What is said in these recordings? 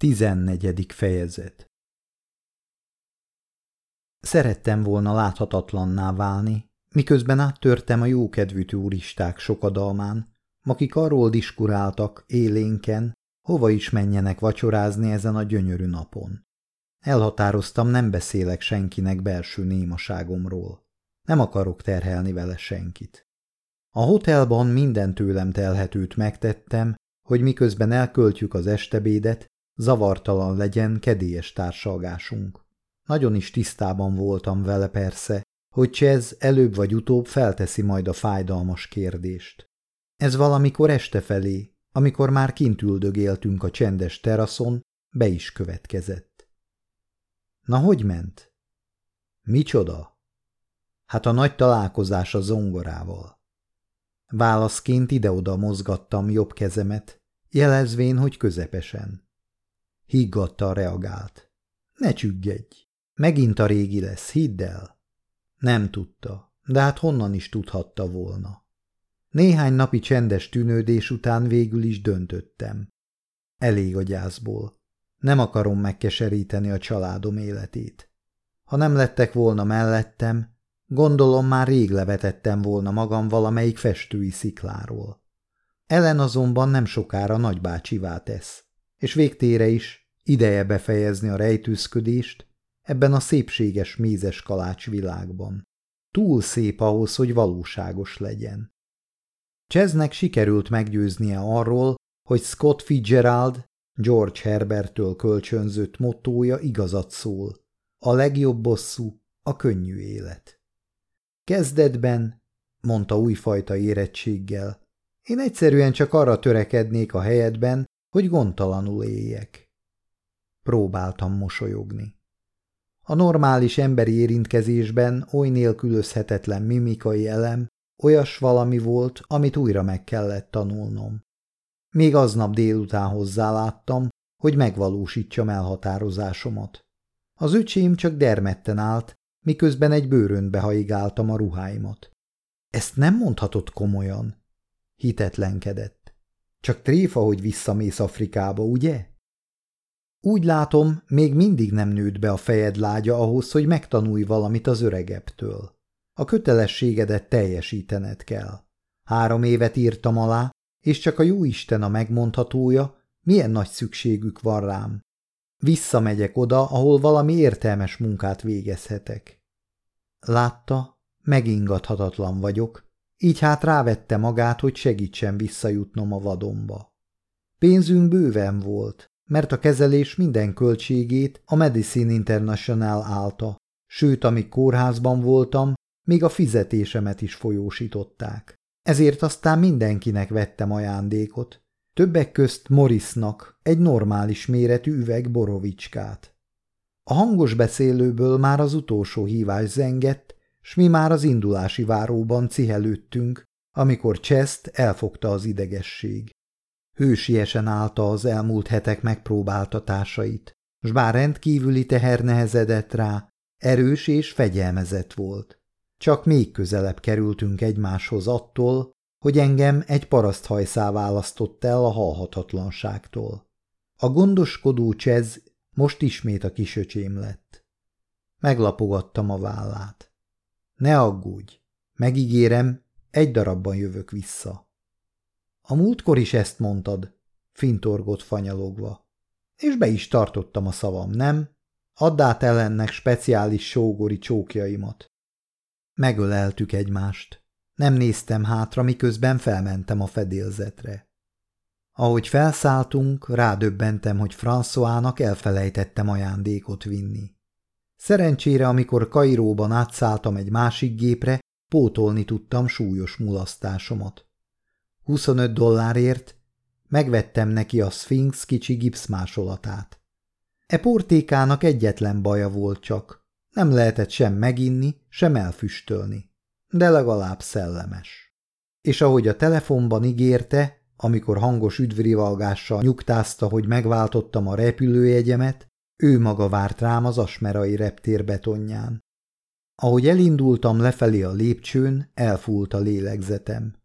Tizennegyedik fejezet Szerettem volna láthatatlanná válni, miközben áttörtem a jókedvű turisták sokadalmán, akik arról diskuráltak élénken, hova is menjenek vacsorázni ezen a gyönyörű napon. Elhatároztam, nem beszélek senkinek belső némaságomról. Nem akarok terhelni vele senkit. A hotelban minden tőlem telhetőt megtettem, hogy miközben elköltjük az estebédet, zavartalan legyen kedélyes társalgásunk. Nagyon is tisztában voltam vele persze, hogy Csez előbb vagy utóbb felteszi majd a fájdalmas kérdést. Ez valamikor este felé, amikor már kint üldögéltünk a csendes teraszon, be is következett. Na, hogy ment? Micsoda? Hát a nagy találkozás a zongorával. Válaszként ide-oda mozgattam jobb kezemet, jelezvén, hogy közepesen. Higgadta reagált. Ne csüggedj! Megint a régi lesz, hidd el! Nem tudta, de hát honnan is tudhatta volna. Néhány napi csendes tűnődés után végül is döntöttem. Elég a gyászból. Nem akarom megkeseríteni a családom életét. Ha nem lettek volna mellettem, gondolom már rég levetettem volna magam valamelyik festői szikláról. Ellen azonban nem sokára nagybácsivá tesz, és végtére is ideje befejezni a rejtőzködést ebben a szépséges mézes kalács világban. Túl szép ahhoz, hogy valóságos legyen. Cseznek sikerült meggyőznie arról, hogy Scott Fitzgerald George Herbertől kölcsönzött mottója igazat szól. A legjobb bosszú a könnyű élet. Kezdetben, mondta újfajta érettséggel, én egyszerűen csak arra törekednék a helyedben, hogy gondtalanul éljek. Próbáltam mosolyogni. A normális emberi érintkezésben oly nélkülözhetetlen mimikai elem olyas valami volt, amit újra meg kellett tanulnom. Még aznap délután hozzáláttam, hogy megvalósítsam elhatározásomat. Az öcsém csak dermedten állt, miközben egy bőröntbe haigáltam a ruháimat. Ezt nem mondhatott komolyan. Hitetlenkedett. Csak tréfa, hogy visszamész Afrikába, ugye? Úgy látom, még mindig nem nőtt be a fejed lágya ahhoz, hogy megtanulj valamit az öregebbtől. A kötelességedet teljesítened kell. Három évet írtam alá, és csak a jóisten a megmondhatója, milyen nagy szükségük van rám. Visszamegyek oda, ahol valami értelmes munkát végezhetek. Látta, megingathatatlan vagyok, így hát rávette magát, hogy segítsen visszajutnom a vadomba. Pénzünk bőven volt, mert a kezelés minden költségét a Medicine International állta, sőt, amíg kórházban voltam, még a fizetésemet is folyósították. Ezért aztán mindenkinek vettem ajándékot, többek közt Morrisnak egy normális méretű üveg borovicskát. A hangos beszélőből már az utolsó hívás zengett, s mi már az indulási váróban cihelődtünk, amikor Chest elfogta az idegesség. Hősiesen állta az elmúlt hetek megpróbáltatásait, s bár rendkívüli teher nehezedett rá, erős és fegyelmezett volt. Csak még közelebb kerültünk egymáshoz attól, hogy engem egy paraszthajszá választott el a halhatatlanságtól. A gondoskodó Csez most ismét a kisöcsém lett. Meglapogattam a vállát. Ne aggódj, megígérem, egy darabban jövök vissza. A múltkor is ezt mondtad, fintorgott fanyalogva. És be is tartottam a szavam, nem? Add át ellennek speciális sógori csókjaimat. Megöleltük egymást. Nem néztem hátra, miközben felmentem a fedélzetre. Ahogy felszálltunk, rádöbbentem, hogy Françoának elfelejtettem ajándékot vinni. Szerencsére, amikor Kairóban átszálltam egy másik gépre, pótolni tudtam súlyos mulasztásomat. 25 dollárért megvettem neki a Sphinx kicsi gipszmásolatát. E portékának egyetlen baja volt csak, nem lehetett sem meginni, sem elfüstölni, de legalább szellemes. És ahogy a telefonban ígérte, amikor hangos üdvrivalgással nyugtázta, hogy megváltottam a repülőjegyemet, ő maga várt rám az asmerai reptér betonján. Ahogy elindultam lefelé a lépcsőn, elfúlt a lélegzetem.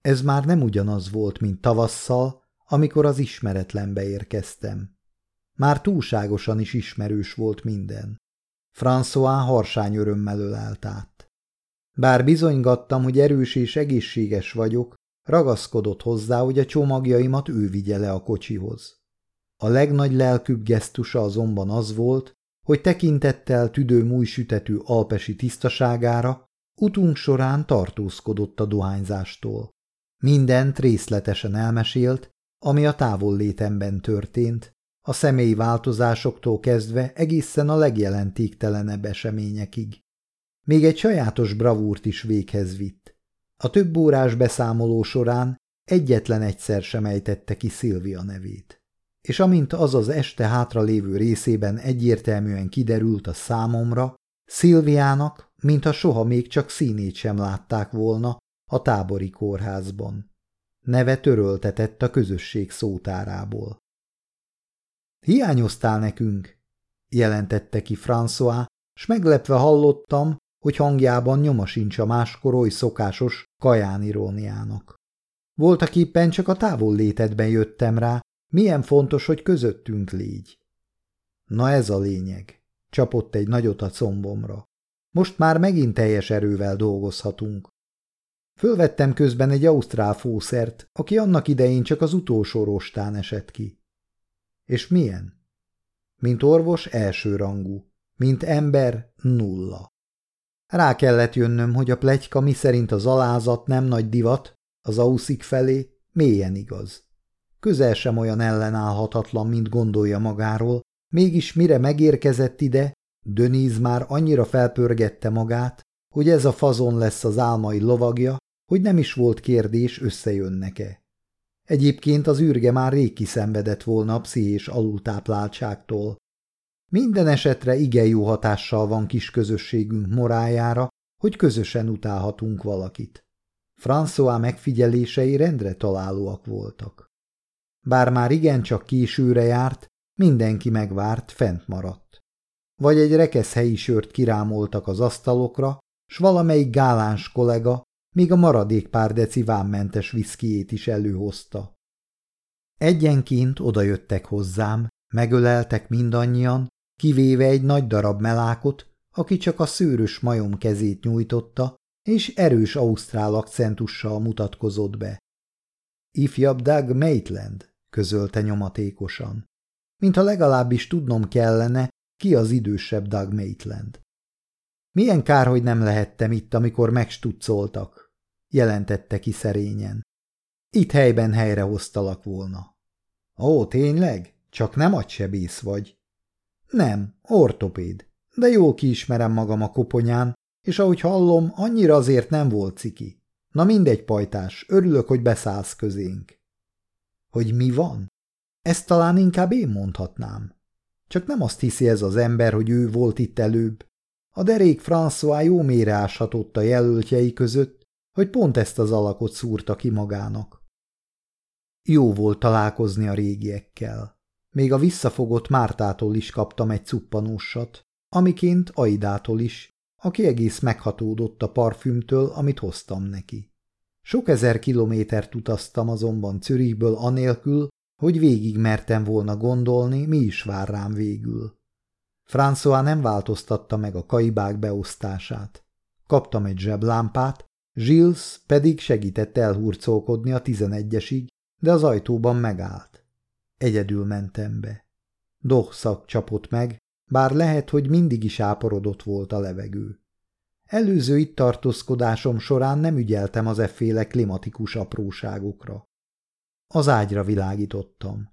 Ez már nem ugyanaz volt, mint tavasszal, amikor az ismeretlenbe érkeztem. Már túlságosan is ismerős volt minden. François harsány örömmel ölelt át. Bár bizonygattam, hogy erős és egészséges vagyok, ragaszkodott hozzá, hogy a csomagjaimat ő vigye le a kocsihoz. A legnagy lelkűbb gesztusa azonban az volt, hogy tekintettel tüdő mújsütetű alpesi tisztaságára utunk során tartózkodott a dohányzástól. Mindent részletesen elmesélt, ami a távollétemben történt, a személyi változásoktól kezdve egészen a legjelentéktelenebb eseményekig. Még egy sajátos bravúrt is véghez vitt. A több órás beszámoló során egyetlen egyszer sem ejtette ki Szilvia nevét. És amint az az este hátra lévő részében egyértelműen kiderült a számomra, Szilviának, mintha soha még csak színét sem látták volna a tábori kórházban. Neve töröltetett a közösség szótárából. Hiányoztál nekünk, jelentette ki François, s meglepve hallottam, hogy hangjában nyoma sincs a máskor oly szokásos kaján iróniának. Voltak éppen csak a távol létedben jöttem rá, milyen fontos, hogy közöttünk légy. Na ez a lényeg, csapott egy nagyot a combomra. Most már megint teljes erővel dolgozhatunk. Fölvettem közben egy ausztrál fószert, aki annak idején csak az utolsó rostán esett ki. És milyen? Mint orvos elsőrangú, mint ember nulla. Rá kellett jönnöm, hogy a plegyka miszerint az alázat nem nagy divat, az auszik felé mélyen igaz. Közel sem olyan ellenállhatatlan, mint gondolja magáról, mégis mire megérkezett ide, Döníz már annyira felpörgette magát, hogy ez a fazon lesz az álmai lovagja, hogy nem is volt kérdés, összejönnek-e. Egyébként az űrge már rég kiszenvedett volna a pszichés alultápláltságtól. Minden esetre igen jó hatással van kis közösségünk morájára, hogy közösen utálhatunk valakit. François megfigyelései rendre találóak voltak. Bár már igencsak későre járt, mindenki megvárt, fent maradt. Vagy egy rekesz helyi sört kirámoltak az asztalokra, s valamelyik gáláns kollega még a maradék pár deci vámmentes viszkijét is előhozta. Egyenként odajöttek hozzám, megöleltek mindannyian, kivéve egy nagy darab melákot, aki csak a szőrös majom kezét nyújtotta, és erős ausztrál akcentussal mutatkozott be. Ifjabb Doug Maitland, közölte nyomatékosan. Mintha legalábbis tudnom kellene, ki az idősebb Doug Maitland. Milyen kár, hogy nem lehettem itt, amikor megstuccoltak, jelentette ki szerényen. Itt helyben helyrehoztalak volna. Ó, tényleg? Csak nem agysebész vagy. Nem, ortopéd, de jól kiismerem magam a koponyán, és ahogy hallom, annyira azért nem volt ciki. Na mindegy, pajtás, örülök, hogy beszállsz közénk. Hogy mi van? Ezt talán inkább én mondhatnám. Csak nem azt hiszi ez az ember, hogy ő volt itt előbb. A derék François jó mélyre áshatott a jelöltjei között, hogy pont ezt az alakot szúrta ki magának. Jó volt találkozni a régiekkel. Még a visszafogott Mártától is kaptam egy cuppanósat, amiként Aidától is, aki egész meghatódott a parfümtől, amit hoztam neki. Sok ezer kilométert utaztam azonban Zürichből anélkül, hogy végig mertem volna gondolni, mi is vár rám végül. François nem változtatta meg a kaibák beosztását. Kaptam egy zseblámpát, Gilles pedig segített elhurcolkodni a tizenegyesig, de az ajtóban megállt. Egyedül mentem be. Dohszak csapott meg, bár lehet, hogy mindig is áporodott volt a levegő. Előző itt tartózkodásom során nem ügyeltem az efféle klimatikus apróságokra. Az ágyra világítottam.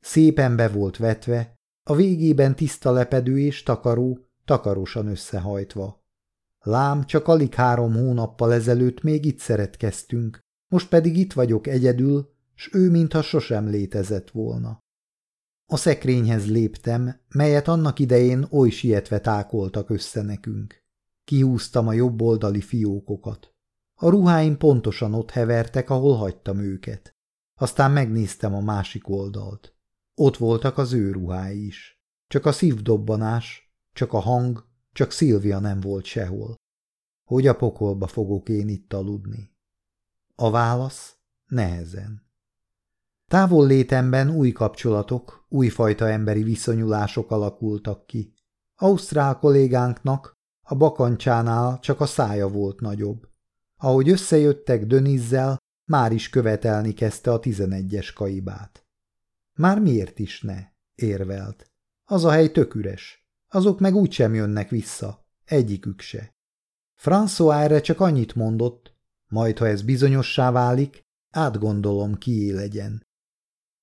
Szépen be volt vetve, a végében tiszta lepedő és takaró, takarosan összehajtva. Lám, csak alig három hónappal ezelőtt még itt szeretkeztünk, most pedig itt vagyok egyedül, s ő mintha sosem létezett volna. A szekrényhez léptem, melyet annak idején oly sietve tákoltak össze nekünk. Kihúztam a jobb oldali fiókokat. A ruháim pontosan ott hevertek, ahol hagytam őket. Aztán megnéztem a másik oldalt. Ott voltak az ő ruhái is. Csak a szívdobbanás, csak a hang, csak Szilvia nem volt sehol. Hogy a pokolba fogok én itt aludni? A válasz nehezen. Távol létemben új kapcsolatok, újfajta emberi viszonyulások alakultak ki. Ausztrál kollégánknak a bakancsánál csak a szája volt nagyobb. Ahogy összejöttek Dönizzel, már is követelni kezdte a tizenegyes kaibát. Már miért is ne? érvelt. Az a hely tök üres. Azok meg úgysem jönnek vissza. Egyikük se. François erre csak annyit mondott, majd ha ez bizonyossá válik, átgondolom, kié legyen.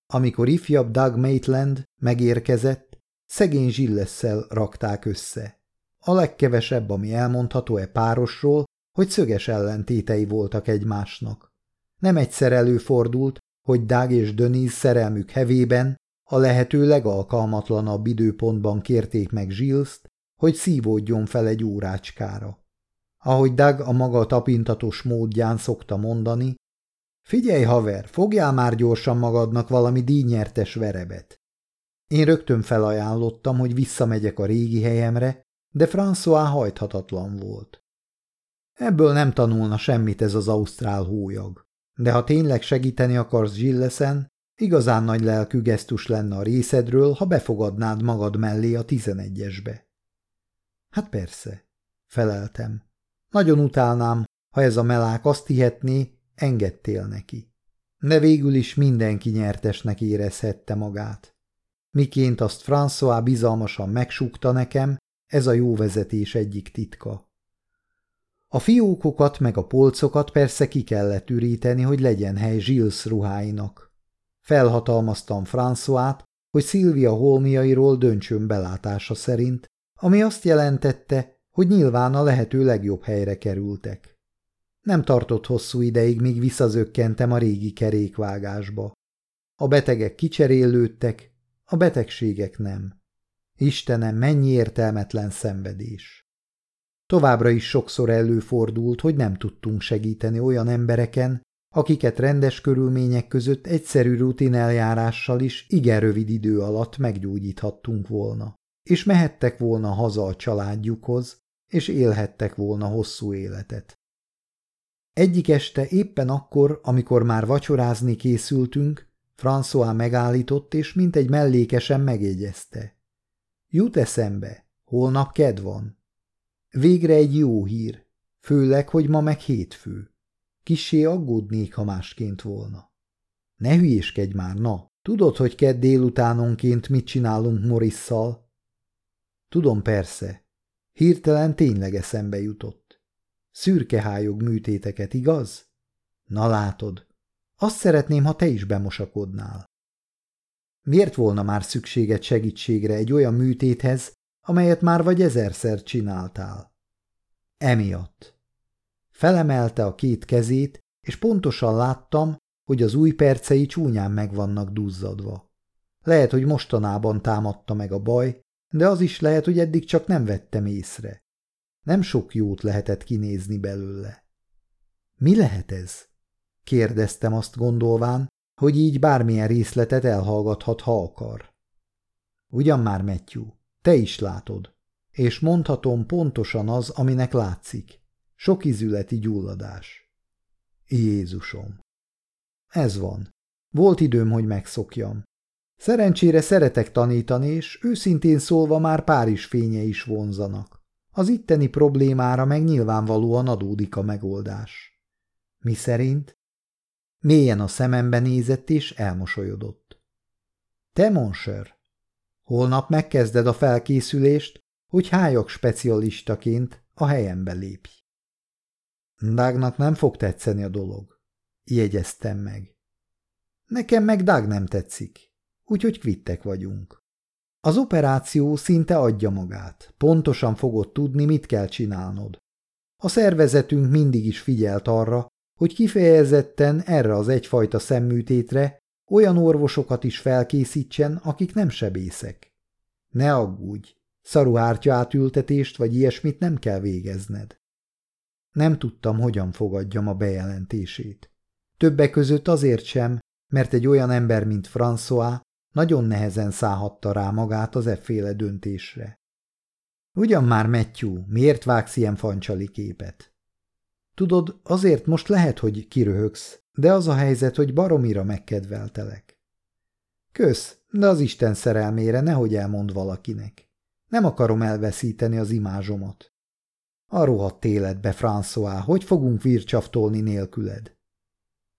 Amikor ifjabb Doug Maitland megérkezett, szegény zsillesszel rakták össze. A legkevesebb, ami elmondható e párosról, hogy szöges ellentétei voltak egymásnak. Nem egyszer előfordult, hogy Doug és Denise szerelmük hevében a lehető legalkalmatlanabb időpontban kérték meg Gilles-t, hogy szívódjon fel egy órácskára. Ahogy Doug a maga tapintatos módján szokta mondani, figyelj haver, fogjál már gyorsan magadnak valami díjnyertes verebet. Én rögtön felajánlottam, hogy visszamegyek a régi helyemre, de François hajthatatlan volt. Ebből nem tanulna semmit ez az ausztrál hólyag. De ha tényleg segíteni akarsz Zsilleszen, igazán nagy lelkű gesztus lenne a részedről, ha befogadnád magad mellé a tizenegyesbe. Hát persze, feleltem. Nagyon utálnám, ha ez a melák azt hihetné, engedtél neki. De végül is mindenki nyertesnek érezhette magát. Miként azt François bizalmasan megsúgta nekem, ez a jó vezetés egyik titka. A fiókokat meg a polcokat persze ki kellett üríteni, hogy legyen hely Gilles ruháinak. Felhatalmaztam Françoát, hogy Szilvia holmiairól döntsön belátása szerint, ami azt jelentette, hogy nyilván a lehető legjobb helyre kerültek. Nem tartott hosszú ideig, míg visszazökkentem a régi kerékvágásba. A betegek kicserélődtek, a betegségek nem. Istenem, mennyi értelmetlen szenvedés! Továbbra is sokszor előfordult, hogy nem tudtunk segíteni olyan embereken, akiket rendes körülmények között egyszerű rutin eljárással is igen rövid idő alatt meggyógyíthattunk volna, és mehettek volna haza a családjukhoz, és élhettek volna hosszú életet. Egyik este éppen akkor, amikor már vacsorázni készültünk, François megállított, és mint egy mellékesen megjegyezte. Jut eszembe, holnap ked van. Végre egy jó hír, főleg, hogy ma meg hétfő. Kissé aggódnék, ha másként volna. Ne hülyéskedj már, na! Tudod, hogy kedd délutánonként mit csinálunk Morisszal? Tudom persze. Hirtelen tényleg eszembe jutott. Szürkehályog műtéteket, igaz? Na látod, azt szeretném, ha te is bemosakodnál. Miért volna már szükséged segítségre egy olyan műtéthez, amelyet már vagy ezerszer csináltál. Emiatt. Felemelte a két kezét, és pontosan láttam, hogy az új percei csúnyán meg vannak duzzadva. Lehet, hogy mostanában támadta meg a baj, de az is lehet, hogy eddig csak nem vettem észre. Nem sok jót lehetett kinézni belőle. Mi lehet ez? kérdeztem azt gondolván, hogy így bármilyen részletet elhallgathat, ha akar. Ugyan már, Matthew, te is látod. És mondhatom pontosan az, aminek látszik. Sok izületi gyulladás. Jézusom. Ez van. Volt időm, hogy megszokjam. Szerencsére szeretek tanítani, és őszintén szólva már Párizs fénye is vonzanak. Az itteni problémára meg nyilvánvalóan adódik a megoldás. Mi szerint? Mélyen a szemembe nézett és elmosolyodott. Te, Monser, Holnap megkezded a felkészülést, hogy hályok specialistaként a helyembe lépj. Dágnak nem fog tetszeni a dolog. Jegyeztem meg. Nekem meg Dág nem tetszik, úgyhogy kvittek vagyunk. Az operáció szinte adja magát, pontosan fogod tudni, mit kell csinálnod. A szervezetünk mindig is figyelt arra, hogy kifejezetten erre az egyfajta szemműtétre olyan orvosokat is felkészítsen, akik nem sebészek. Ne aggódj, szaruhártya átültetést vagy ilyesmit nem kell végezned. Nem tudtam, hogyan fogadjam a bejelentését. Többek között azért sem, mert egy olyan ember, mint François nagyon nehezen szállhatta rá magát az efféle döntésre. Ugyan már, Matthew, miért vágsz ilyen fancsali képet? Tudod, azért most lehet, hogy kiröhögsz, de az a helyzet, hogy baromira megkedveltelek. Kösz, de az Isten szerelmére nehogy elmond valakinek. Nem akarom elveszíteni az imázsomat. A rohadt életbe, François, hogy fogunk vircsaftolni nélküled?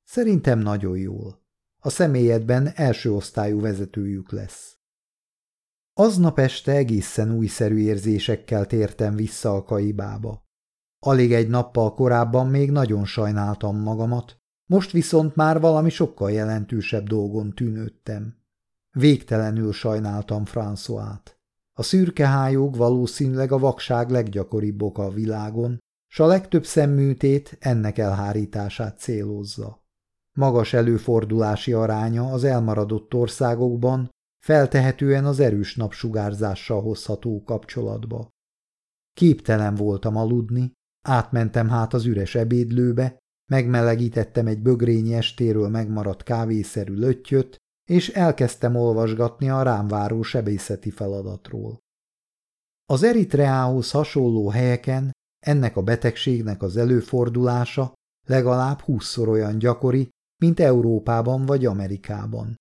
Szerintem nagyon jól. A személyedben első osztályú vezetőjük lesz. Aznap este egészen újszerű érzésekkel tértem vissza a kaibába. Alig egy nappal korábban még nagyon sajnáltam magamat, most viszont már valami sokkal jelentősebb dolgon tűnődtem. Végtelenül sajnáltam Françoát. A szürke hájók valószínűleg a vakság leggyakoribb oka a világon, s a legtöbb szemműtét ennek elhárítását célozza. Magas előfordulási aránya az elmaradott országokban feltehetően az erős napsugárzással hozható kapcsolatba. Képtelen voltam aludni, átmentem hát az üres ebédlőbe, megmelegítettem egy bögrényi estéről megmaradt kávészerű löttyöt, és elkezdtem olvasgatni a rám váró sebészeti feladatról. Az Eritreához hasonló helyeken ennek a betegségnek az előfordulása legalább húszszor olyan gyakori, mint Európában vagy Amerikában.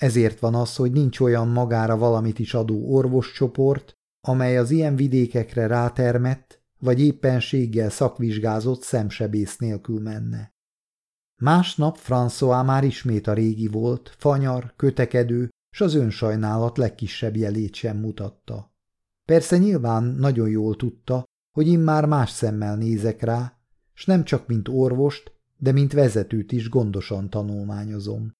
Ezért van az, hogy nincs olyan magára valamit is adó orvoscsoport, amely az ilyen vidékekre rátermett, vagy éppenséggel szakvizsgázott szemsebész nélkül menne. Másnap François már ismét a régi volt, fanyar, kötekedő, s az önsajnálat legkisebb jelét sem mutatta. Persze nyilván nagyon jól tudta, hogy immár más szemmel nézek rá, s nem csak mint orvost, de mint vezetőt is gondosan tanulmányozom.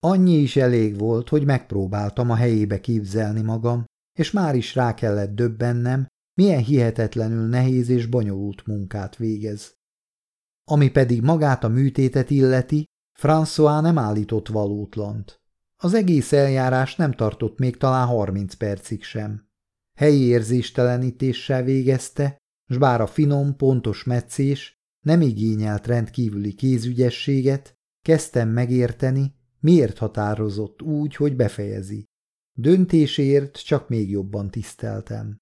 Annyi is elég volt, hogy megpróbáltam a helyébe képzelni magam, és már is rá kellett döbbennem, milyen hihetetlenül nehéz és bonyolult munkát végez. Ami pedig magát a műtétet illeti, François nem állított valótlant. Az egész eljárás nem tartott még talán harminc percig sem. Helyi érzéstelenítéssel végezte, s bár a finom, pontos meccés nem igényelt rendkívüli kézügyességet, kezdtem megérteni, miért határozott úgy, hogy befejezi. Döntésért csak még jobban tiszteltem.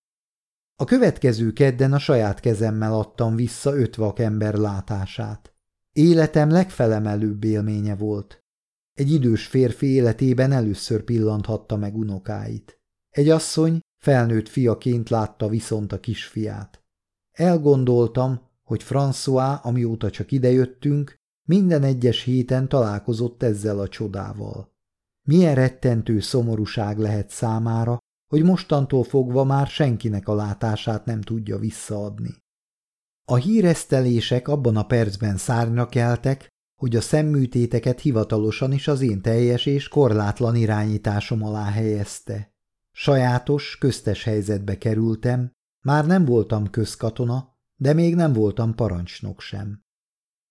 A következő kedden a saját kezemmel adtam vissza öt ember látását. Életem legfelemelőbb élménye volt. Egy idős férfi életében először pillanthatta meg unokáit. Egy asszony felnőtt fiaként látta viszont a kisfiát. Elgondoltam, hogy François, amióta csak idejöttünk, minden egyes héten találkozott ezzel a csodával. Milyen rettentő szomorúság lehet számára, hogy mostantól fogva már senkinek a látását nem tudja visszaadni. A híresztelések abban a percben szárnyra keltek, hogy a szemműtéteket hivatalosan is az én teljes és korlátlan irányításom alá helyezte. Sajátos, köztes helyzetbe kerültem, már nem voltam közkatona, de még nem voltam parancsnok sem.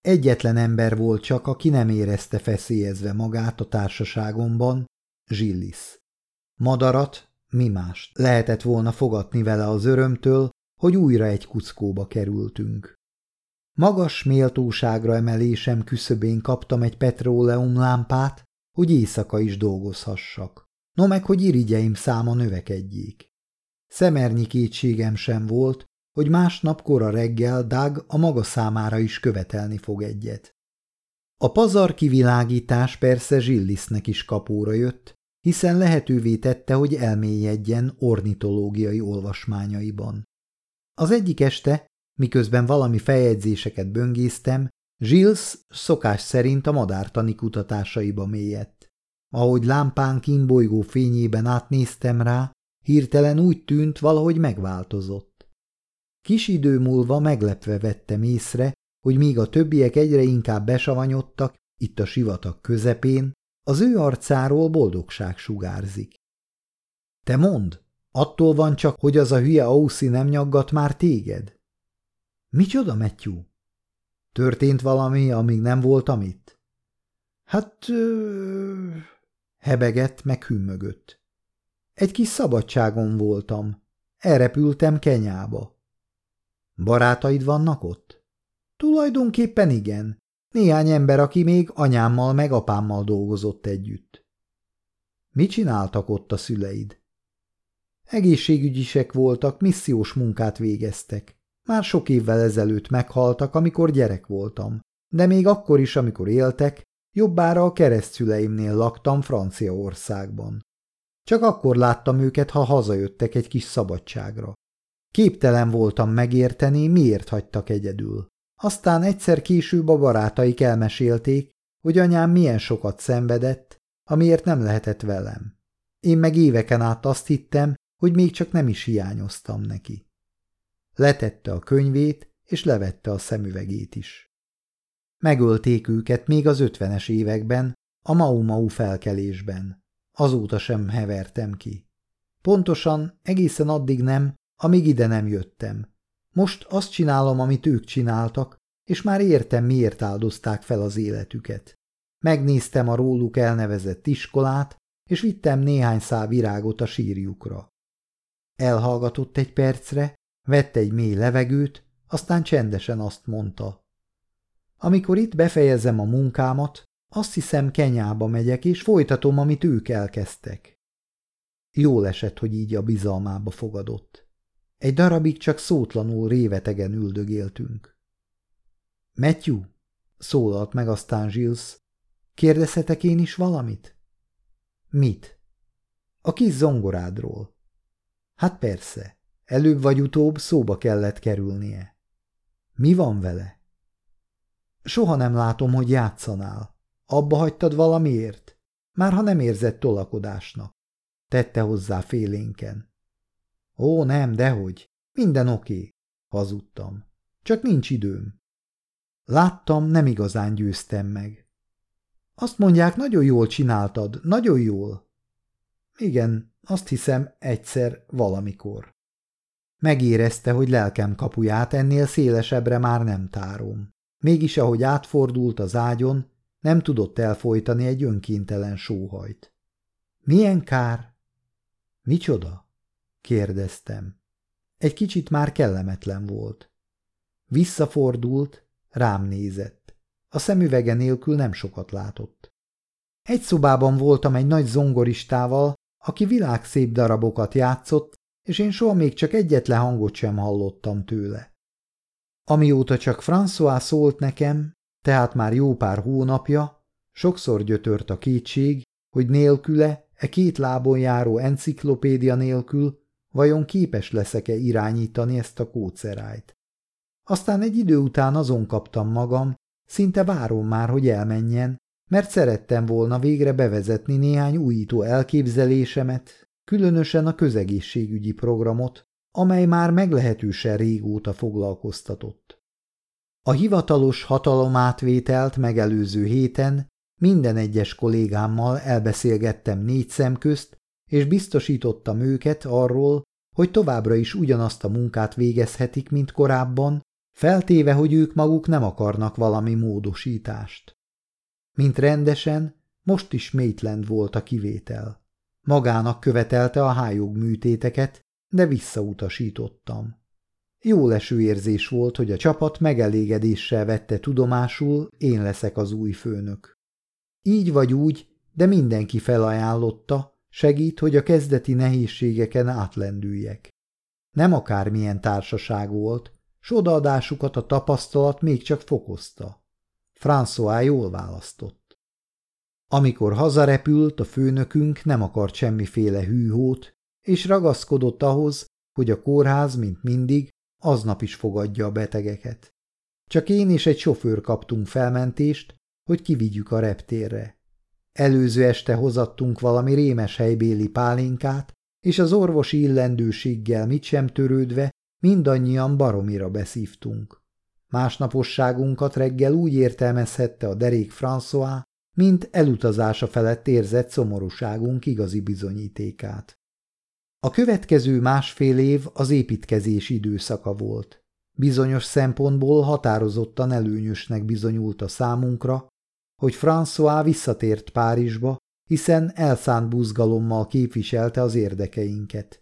Egyetlen ember volt csak, aki nem érezte feszélyezve magát a társaságomban, Zsillis. Madarat, mi mást lehetett volna fogatni vele az örömtől, hogy újra egy kuckóba kerültünk. Magas méltóságra emelésem küszöbén kaptam egy petróleum lámpát, hogy éjszaka is dolgozhassak. No meg, hogy irigyeim száma növekedjék. Szemernyi kétségem sem volt, hogy másnap kora reggel Dag a maga számára is követelni fog egyet. A pazar kivilágítás persze Zsillisznek is kapóra jött, hiszen lehetővé tette, hogy elmélyedjen ornitológiai olvasmányaiban. Az egyik este, miközben valami feljegyzéseket böngésztem, Gilles szokás szerint a madártani kutatásaiba mélyedt. Ahogy lámpánk imbolygó fényében átnéztem rá, hirtelen úgy tűnt, valahogy megváltozott. Kis idő múlva meglepve vettem észre, hogy míg a többiek egyre inkább besavanyodtak, itt a sivatag közepén, az ő arcáról boldogság sugárzik. Te mond, attól van csak, hogy az a hülye Auszi nem nyaggat már téged? Micsoda, Matthew? Történt valami, amíg nem voltam itt? Hát... Ö... Hebegett, meg hümmögött. Egy kis szabadságon voltam. Elrepültem Kenyába. Barátaid vannak ott? Tulajdonképpen igen. Néhány ember, aki még anyámmal meg apámmal dolgozott együtt. Mit csináltak ott a szüleid? Egészségügyisek voltak, missziós munkát végeztek. Már sok évvel ezelőtt meghaltak, amikor gyerek voltam, de még akkor is, amikor éltek, jobbára a keresztszüleimnél laktam Franciaországban. Csak akkor láttam őket, ha hazajöttek egy kis szabadságra. Képtelen voltam megérteni, miért hagytak egyedül. Aztán egyszer később a barátaik elmesélték, hogy anyám milyen sokat szenvedett, amiért nem lehetett velem. Én meg éveken át azt hittem, hogy még csak nem is hiányoztam neki. Letette a könyvét, és levette a szemüvegét is. Megölték őket még az ötvenes években, a Mau-Mau felkelésben. Azóta sem hevertem ki. Pontosan egészen addig nem, amíg ide nem jöttem. Most azt csinálom, amit ők csináltak, és már értem, miért áldozták fel az életüket. Megnéztem a róluk elnevezett iskolát, és vittem néhány szál virágot a sírjukra. Elhallgatott egy percre, vett egy mély levegőt, aztán csendesen azt mondta. Amikor itt befejezem a munkámat, azt hiszem Kenyába megyek, és folytatom, amit ők elkezdtek. Jól esett, hogy így a bizalmába fogadott. Egy darabig csak szótlanul révetegen üldögéltünk. Matthew, szólalt meg aztán Gilles, kérdezhetek én is valamit? Mit? A kis zongorádról. Hát persze, előbb vagy utóbb szóba kellett kerülnie. Mi van vele? Soha nem látom, hogy játszanál. Abba hagytad valamiért? Már ha nem érzett tolakodásnak. Tette hozzá félénken. Ó, nem, dehogy. Minden oké. Hazudtam. Csak nincs időm. Láttam, nem igazán győztem meg. Azt mondják, nagyon jól csináltad, nagyon jól. Igen, azt hiszem, egyszer, valamikor. Megérezte, hogy lelkem kapuját ennél szélesebbre már nem tárom. Mégis, ahogy átfordult az ágyon, nem tudott elfolytani egy önkéntelen sóhajt. Milyen kár? Micsoda? Kérdeztem. Egy kicsit már kellemetlen volt. Visszafordult, rám nézett. A szemüvege nélkül nem sokat látott. Egy szobában voltam egy nagy zongoristával, aki világszép darabokat játszott, és én soha még csak egyetlen hangot sem hallottam tőle. Amióta csak François szólt nekem, tehát már jó pár hónapja, sokszor gyötört a kétség, hogy nélküle, e két lábon járó enciklopédia nélkül vajon képes leszek-e irányítani ezt a kócerájt. Aztán egy idő után azon kaptam magam, szinte várom már, hogy elmenjen, mert szerettem volna végre bevezetni néhány újító elképzelésemet, különösen a közegészségügyi programot, amely már meglehetősen régóta foglalkoztatott. A hivatalos hatalomátvételt megelőző héten minden egyes kollégámmal elbeszélgettem négy szem közt, és biztosítottam őket arról, hogy továbbra is ugyanazt a munkát végezhetik, mint korábban, feltéve, hogy ők maguk nem akarnak valami módosítást. Mint rendesen, most is Maitland volt a kivétel. Magának követelte a hájog műtéteket, de visszautasítottam. Jó leső érzés volt, hogy a csapat megelégedéssel vette tudomásul, én leszek az új főnök. Így vagy úgy, de mindenki felajánlotta, segít, hogy a kezdeti nehézségeken átlendüljek. Nem akármilyen társaság volt, s odaadásukat a tapasztalat még csak fokozta. François jól választott. Amikor hazarepült, a főnökünk nem akart semmiféle hűhót, és ragaszkodott ahhoz, hogy a kórház, mint mindig, aznap is fogadja a betegeket. Csak én és egy sofőr kaptunk felmentést, hogy kivigyük a reptérre. Előző este hozattunk valami rémes helybéli pálinkát, és az orvosi illendőséggel mit sem törődve mindannyian baromira beszívtunk. Másnaposságunkat reggel úgy értelmezhette a derék François, mint elutazása felett érzett szomorúságunk igazi bizonyítékát. A következő másfél év az építkezés időszaka volt. Bizonyos szempontból határozottan előnyösnek bizonyult a számunkra, hogy François visszatért Párizsba, hiszen elszánt buzgalommal képviselte az érdekeinket.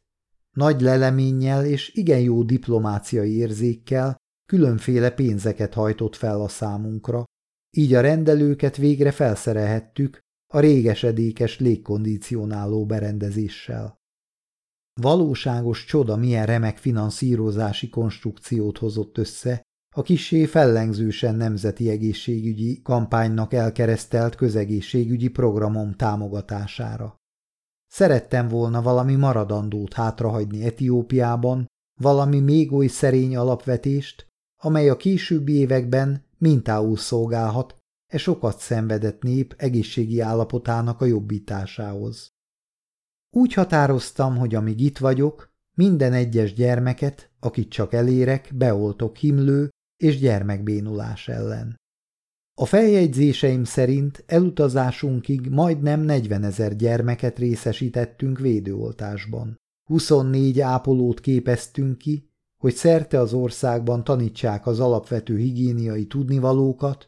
Nagy leleménnyel és igen jó diplomáciai érzékkel különféle pénzeket hajtott fel a számunkra, így a rendelőket végre felszerelhettük a régesedékes légkondicionáló berendezéssel. Valóságos csoda milyen remek finanszírozási konstrukciót hozott össze, a kisé fellengzősen nemzeti egészségügyi kampánynak elkeresztelt közegészségügyi programom támogatására. Szerettem volna valami maradandót hátrahagyni Etiópiában, valami még oly szerény alapvetést, amely a későbbi években mintául szolgálhat e sokat szenvedett nép egészségi állapotának a jobbításához. Úgy határoztam, hogy amíg itt vagyok, minden egyes gyermeket, akit csak elérek, beoltok himlő és gyermekbénulás ellen. A feljegyzéseim szerint elutazásunkig majdnem 40 ezer gyermeket részesítettünk védőoltásban. 24 ápolót képeztünk ki, hogy szerte az országban tanítsák az alapvető higiéniai tudnivalókat,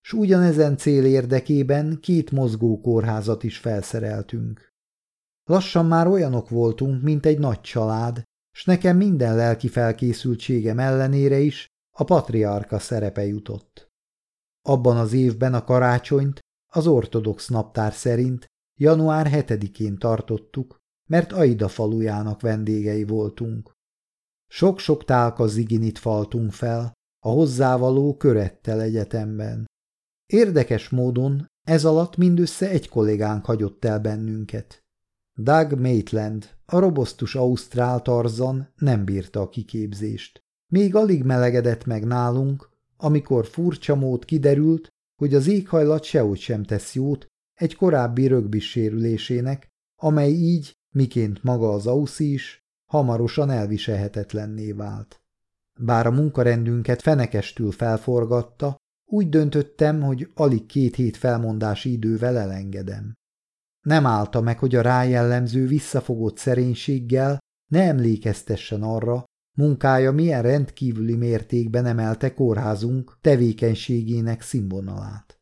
s ugyanezen cél érdekében két mozgó kórházat is felszereltünk. Lassan már olyanok voltunk, mint egy nagy család, s nekem minden lelki felkészültségem ellenére is a patriárka szerepe jutott. Abban az évben a karácsonyt az ortodox naptár szerint január 7-én tartottuk, mert Aida falujának vendégei voltunk. Sok-sok tálka ziginit faltunk fel, a hozzávaló körettel egyetemben. Érdekes módon ez alatt mindössze egy kollégánk hagyott el bennünket. Doug Maitland, a robosztus Ausztrál Tarzan nem bírta a kiképzést. Még alig melegedett meg nálunk, amikor furcsa mód kiderült, hogy az éghajlat sehogy sem tesz jót egy korábbi rögbis sérülésének, amely így, miként maga az auszi is, hamarosan elviselhetetlenné vált. Bár a munkarendünket fenekestül felforgatta, úgy döntöttem, hogy alig két hét felmondási idővel elengedem. Nem állta meg, hogy a rájellemző visszafogott szerénységgel ne emlékeztessen arra, munkája milyen rendkívüli mértékben emelte kórházunk tevékenységének színvonalát.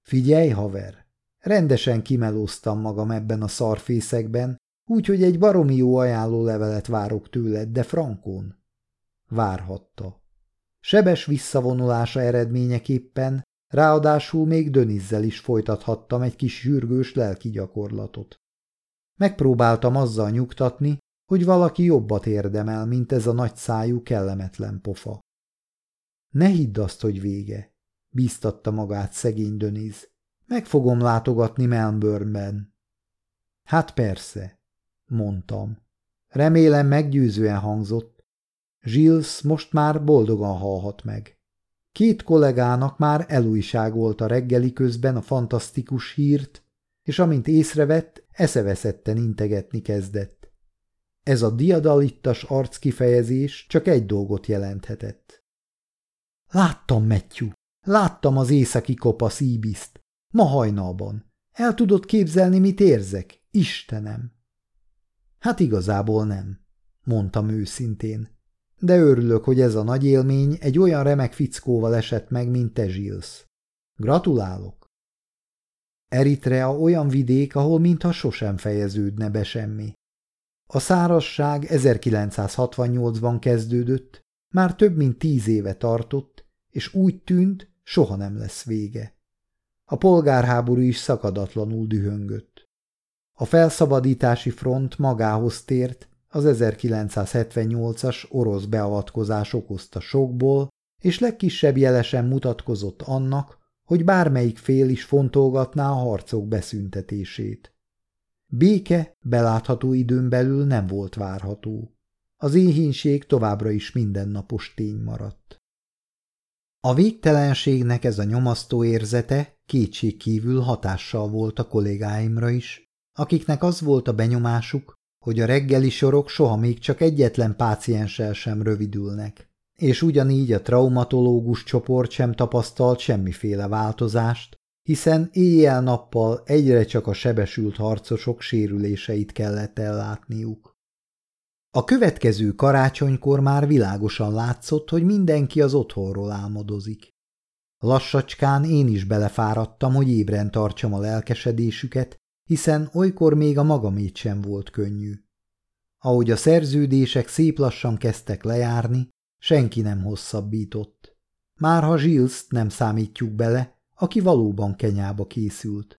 Figyelj, haver! Rendesen kimelóztam magam ebben a szarfészekben, úgyhogy egy baromi jó ajánlólevelet várok tőled, de frankon. Várhatta. Sebes visszavonulása eredményeképpen ráadásul még Dönizzel is folytathattam egy kis sürgős lelki gyakorlatot. Megpróbáltam azzal nyugtatni, hogy valaki jobbat érdemel, mint ez a nagyszájú, kellemetlen pofa. Ne hidd azt, hogy vége, bíztatta magát szegény Döniz. Meg fogom látogatni Melbourneben. Hát persze, mondtam. Remélem meggyőzően hangzott. Gilles most már boldogan halhat meg. Két kollégának már elújságolta reggeli közben a fantasztikus hírt, és amint észrevett, eszeveszetten integetni kezdett. Ez a diadalittas arckifejezés csak egy dolgot jelenthetett. Láttam, Matthew, láttam az északi kopasz íbiszt. Ma hajnalban. El tudod képzelni, mit érzek? Istenem! Hát igazából nem, mondtam őszintén. De örülök, hogy ez a nagy élmény egy olyan remek fickóval esett meg, mint te, Zsilsz. Gratulálok! Eritrea olyan vidék, ahol mintha sosem fejeződne be semmi. A szárazság 1968-ban kezdődött, már több mint tíz éve tartott, és úgy tűnt, soha nem lesz vége. A polgárháború is szakadatlanul dühöngött. A felszabadítási front magához tért, az 1978-as orosz beavatkozás okozta sokból, és legkisebb jelesen mutatkozott annak, hogy bármelyik fél is fontolgatná a harcok beszüntetését. Béke belátható időn belül nem volt várható. Az éhínség továbbra is mindennapos tény maradt. A végtelenségnek ez a nyomasztó érzete kétség kívül hatással volt a kollégáimra is, akiknek az volt a benyomásuk, hogy a reggeli sorok soha még csak egyetlen pácienssel sem rövidülnek, és ugyanígy a traumatológus csoport sem tapasztalt semmiféle változást, hiszen éjjel-nappal egyre csak a sebesült harcosok sérüléseit kellett ellátniuk. A következő karácsonykor már világosan látszott, hogy mindenki az otthonról álmodozik. Lassacskán én is belefáradtam, hogy ébren tartsam a lelkesedésüket, hiszen olykor még a magamét sem volt könnyű. Ahogy a szerződések szép lassan kezdtek lejárni, senki nem hosszabbított. Már ha Zsilszt nem számítjuk bele, aki valóban kenyába készült.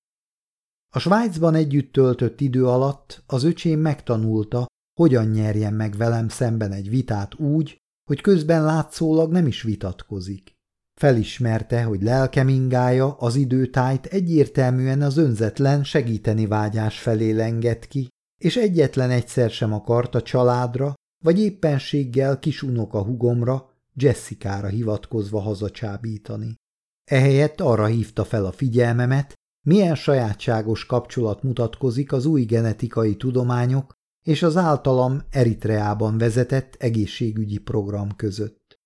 A Svájcban együtt töltött idő alatt az öcsém megtanulta, hogyan nyerjen meg velem szemben egy vitát úgy, hogy közben látszólag nem is vitatkozik. Felismerte, hogy lelkemingája az időtájt egyértelműen az önzetlen segíteni vágyás felé lengett ki, és egyetlen egyszer sem akart a családra, vagy éppenséggel kis unoka hugomra, Jessica-ra hivatkozva hazacsábítani. Ehelyett arra hívta fel a figyelmemet, milyen sajátságos kapcsolat mutatkozik az új genetikai tudományok és az általam Eritreában vezetett egészségügyi program között.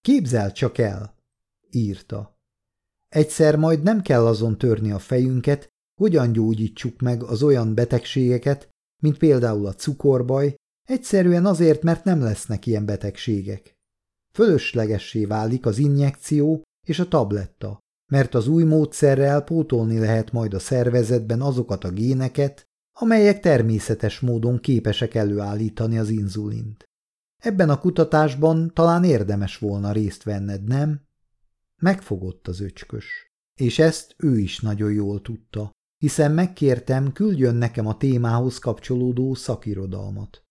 Képzel csak el, írta. Egyszer majd nem kell azon törni a fejünket, hogyan gyógyítsuk meg az olyan betegségeket, mint például a cukorbaj, egyszerűen azért, mert nem lesznek ilyen betegségek. Fölöslegessé válik az injekció és a tabletta, mert az új módszerrel pótolni lehet majd a szervezetben azokat a géneket, amelyek természetes módon képesek előállítani az inzulint. Ebben a kutatásban talán érdemes volna részt venned, nem? Megfogott az öcskös. És ezt ő is nagyon jól tudta, hiszen megkértem, küldjön nekem a témához kapcsolódó szakirodalmat.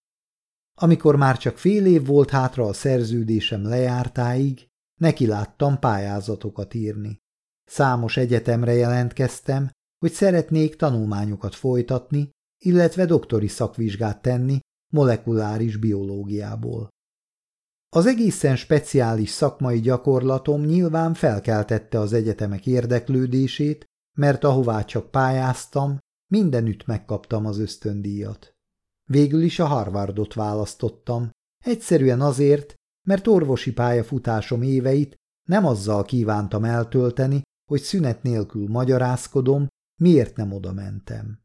Amikor már csak fél év volt hátra a szerződésem lejártáig, neki láttam pályázatokat írni. Számos egyetemre jelentkeztem, hogy szeretnék tanulmányokat folytatni, illetve doktori szakvizsgát tenni molekuláris biológiából. Az egészen speciális szakmai gyakorlatom nyilván felkeltette az egyetemek érdeklődését, mert ahová csak pályáztam, mindenütt megkaptam az ösztöndíjat. Végül is a Harvardot választottam, egyszerűen azért, mert orvosi pályafutásom éveit nem azzal kívántam eltölteni, hogy szünet nélkül magyarázkodom, miért nem oda mentem.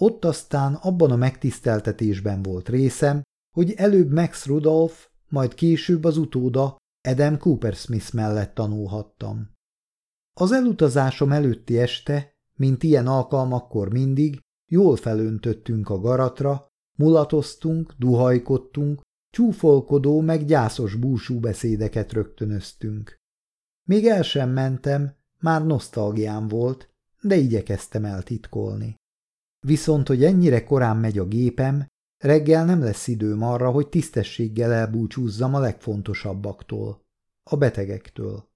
Ott aztán abban a megtiszteltetésben volt részem, hogy előbb Max Rudolph, majd később az utóda Adam Cooper Smith mellett tanulhattam. Az elutazásom előtti este, mint ilyen alkalmakkor mindig, jól felöntöttünk a garatra, mulatoztunk, duhajkodtunk, csúfolkodó meg gyászos búsú beszédeket rögtönöztünk. Még el sem mentem, már nosztalgiám volt, de igyekeztem eltitkolni. Viszont, hogy ennyire korán megy a gépem, reggel nem lesz időm arra, hogy tisztességgel elbúcsúzzam a legfontosabbaktól, a betegektől.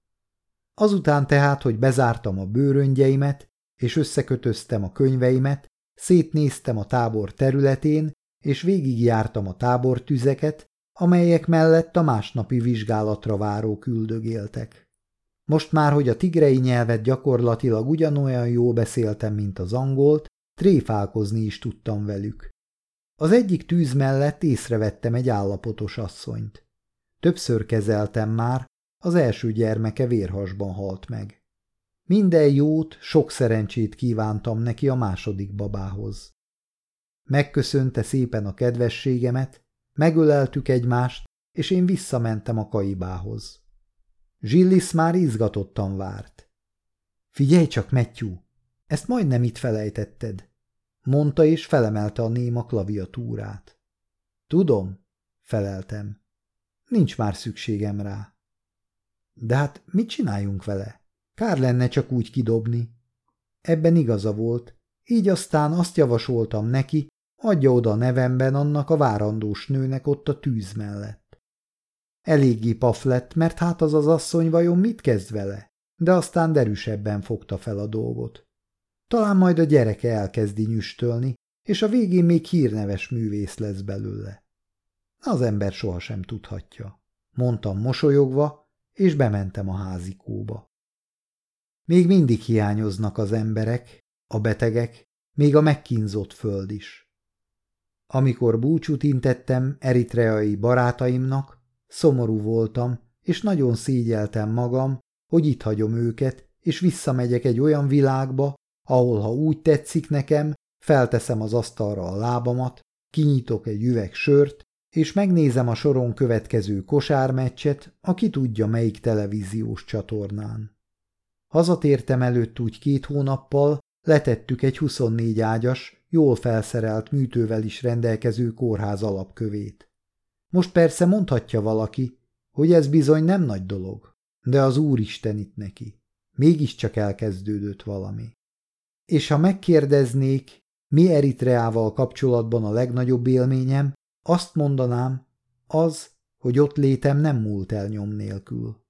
Azután tehát, hogy bezártam a bőröngyeimet, és összekötöztem a könyveimet, szétnéztem a tábor területén, és végigjártam a tábortüzeket, amelyek mellett a másnapi vizsgálatra váró küldögéltek. Most már, hogy a tigrei nyelvet gyakorlatilag ugyanolyan jól beszéltem, mint az angolt, tréfálkozni is tudtam velük. Az egyik tűz mellett észrevettem egy állapotos asszonyt. Többször kezeltem már, az első gyermeke vérhasban halt meg. Minden jót, sok szerencsét kívántam neki a második babához. Megköszönte szépen a kedvességemet, megöleltük egymást, és én visszamentem a kaibához. Zsillis már izgatottan várt. Figyelj csak, Matthew, ezt majdnem itt felejtetted, mondta és felemelte a néma klaviatúrát. Tudom, feleltem. Nincs már szükségem rá. De hát mit csináljunk vele? Kár lenne csak úgy kidobni. Ebben igaza volt, így aztán azt javasoltam neki, adja oda nevemben annak a várandós nőnek ott a tűz mellett. Eléggé paf lett, mert hát az az asszony vajon mit kezd vele? De aztán derűsebben fogta fel a dolgot. Talán majd a gyereke elkezdi nyüstölni, és a végén még hírneves művész lesz belőle. Az ember sohasem tudhatja, mondtam mosolyogva, és bementem a házikóba. Még mindig hiányoznak az emberek, a betegek, még a megkínzott föld is. Amikor búcsút intettem eritreai barátaimnak, szomorú voltam, és nagyon szégyeltem magam, hogy itt hagyom őket, és visszamegyek egy olyan világba, ahol, ha úgy tetszik nekem, felteszem az asztalra a lábamat, kinyitok egy üveg sört, és megnézem a soron következő kosármeccset, aki tudja melyik televíziós csatornán. Hazatértem előtt úgy két hónappal, letettük egy 24 ágyas, jól felszerelt műtővel is rendelkező kórház alapkövét. Most persze mondhatja valaki, hogy ez bizony nem nagy dolog, de az Úristen itt neki. Mégiscsak elkezdődött valami. És ha megkérdeznék, mi Eritreával kapcsolatban a legnagyobb élményem, azt mondanám, az, hogy ott létem nem múlt el nyom nélkül.